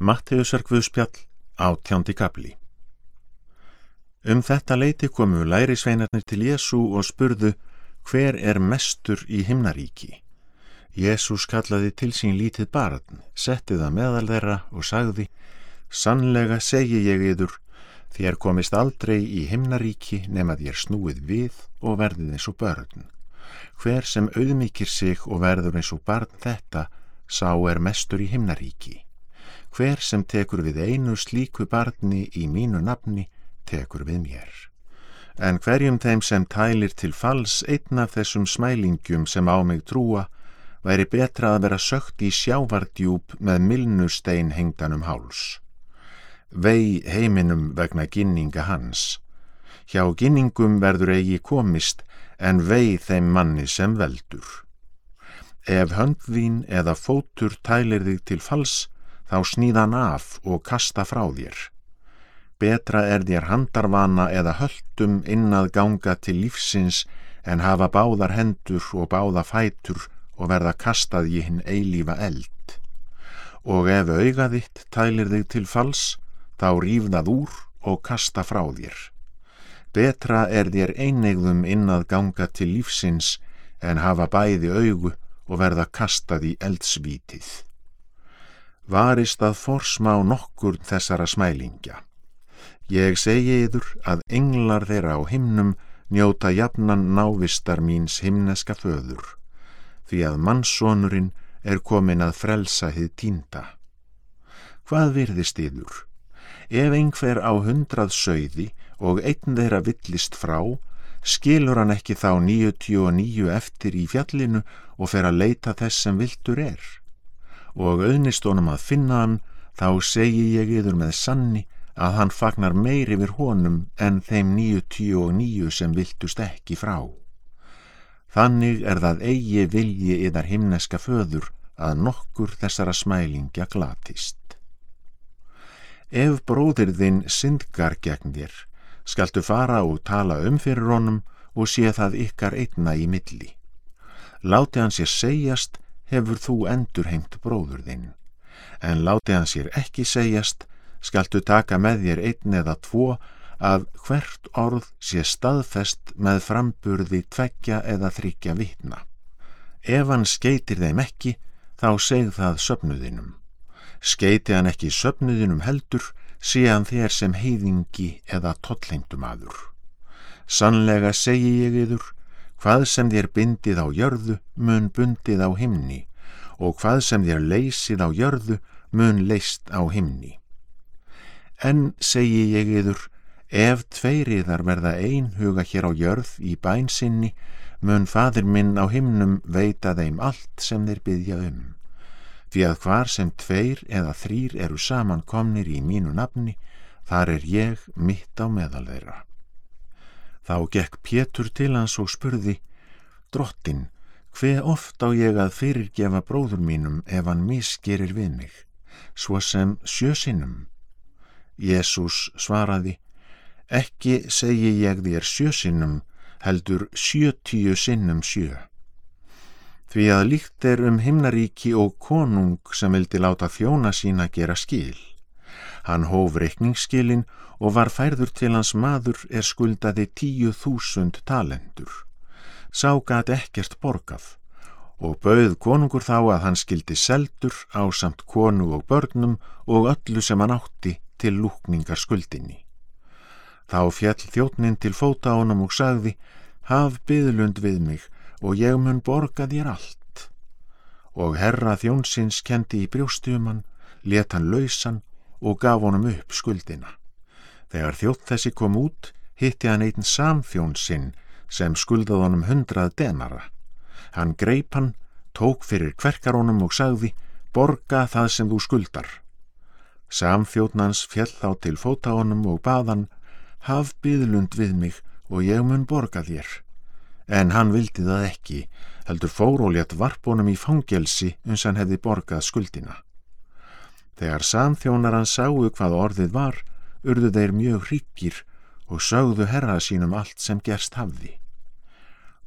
Matteusar Guðspjall á tjándi kapli Um þetta leiti komu lærisveinarnir til Jésu og spurðu hver er mestur í himnaríki. Jésús kallaði til sín lítið barn, setti það meðal þeirra og sagði Sannlega segi ég yður, þér komist aldrei í himnaríki nema þér snúið við og verðið eins og börn. Hver sem auðmikir sig og verður eins og barn þetta, sá er mestur í himnaríki hver sem tekur við einu slíku barni í mínu nafni tekur við mér. En hverjum þeim sem tælir til fals einn af þessum smælingjum sem á mig trúa væri betra að vera sökt í sjávardjúb með milnustein hengdanum háls. Vei heiminum vegna ginninga hans. Hjá ginningum verður eigi komist en vei þeim manni sem veldur. Ef höndvín eða fótur tælir þig til fals, þá sníðan af og kasta frá þér. Betra er þér handarvana eða höldum innað ganga til lífsins en hafa báðar hendur og báða fætur og verða kastað í hinn eilífa eld. Og ef augaðitt tælir þig til fals, þá rýfðað úr og kasta frá þér. Betra er þér einegðum innað ganga til lífsins en hafa bæði augu og verða kastað í eldsvítið varist að forsmá nokkur þessara smælingja. Ég segi yður að englar þeirra á himnum njóta jafnan návistar míns himneska föður, því að mannsónurinn er komin að frelsa hið tínda. Hvað virðist yður? Ef einhver á hundrað sögði og einn þeirra villist frá, skilur hann ekki þá níutíu og níu eftir í fjallinu og fer að leita þess sem viltur er og auðnist honum að finna hann, þá segi ég yfir með sanni að hann fagnar meir yfir honum en þeim níu tíu og níu sem viltust ekki frá. Þannig er það eigi vilji yðar himneska föður að nokkur þessara smælingja glatist. Ef bróðir þinn syndgar gegn þér, skaltu fara og tala um fyrir honum og sé það ykkar einna í milli. Láti hann sér segjast hefur þú endurhengt bróður þinn. En láti hann sér ekki segjast, skaltu taka með þér einn eða tvo að hvert orð sé staðfest með framburði tveggja eða þryggja vitna. Ef hann skeitir þeim ekki, þá segð það söpnuðinum. Skeiti hann ekki söpnuðinum heldur, sé hann þér sem heiðingi eða tollengdum aður. Sannlega segi ég yður, hvað sem þér bindið á jörðu mun bundið á himni og hvað sem þér leysið á jörðu mun leist á himni. En segi ég yður, ef tveiriðar verða einhuga hér á jörð í bænsinni, mun fadir minn á himnum veita þeim allt sem þeir byggja um. Því að hvar sem tveir eða þrýr eru samankomnir í mínu nafni, þar er ég mitt á meðal þeirra. Þá gekk Pétur til hans og spurði, Drottin, hve oft á ég að fyrirgefa bróður mínum ef hann misgerir við mig, svo sem sjösinnum? Jésús svaraði, ekki segi ég þér sjösinnum, heldur sjötíu sinnum sjö. Því að líkt er um himnaríki og konung sem vildi láta þjóna sína gera skil. Hann hóf reikningsskilin og var færður til hans maður er skuldaði tíu þúsund talendur. Sá gat ekkert borgað og bauð konungur þá að hann skildi seldur á samt konu og börnum og öllu sem hann átti til lúkningar skuldinni. Þá fjall þjóttnin til fóta honum og sagði, haf byðlund við mig og ég mun borga þér allt. Og herra þjónsins kendi í brjóstuman, let hann lausan og gaf honum upp skuldina. Þegar þjótt þessi kom út, hitti hann einn samþjónsinn sem skuldað honum hundrað denara. Hann greip hann, tók fyrir kverkarónum og sagði, borga það sem þú skuldar. Samþjóttnans fjell á til fóta honum og baðan, haf byðlund við mig og ég mun borga þér. En hann vildi það ekki, heldur fórólétt varpunum í fangelsi uns hann hefði borgað skuldina. Þegar samþjónar hann sáu hvað orðið var, urðu þeir mjög hryggir og sögðu herra sínum allt sem gerst hafði.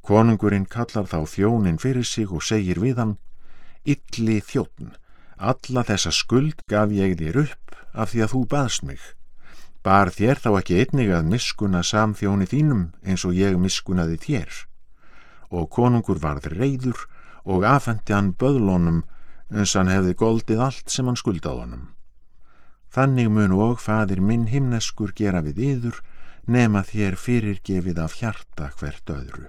Konungurinn kallar þá þjónin fyrir sig og segir við hann, Ylli þjóttn, Alla þessa skuld gaf ég þér upp af því að þú baðst mig. Bar þér þá ekki einnig að miskuna samþjóni þínum eins og ég miskunaði þér. Og konungur varð reyður og afhendi hann böðlónum eins hann hefði goldið allt sem hann skuldað honum. Þannig mun og fadir minn himneskur gera við yður nema þér fyrirgefið af hjarta hvert öðru.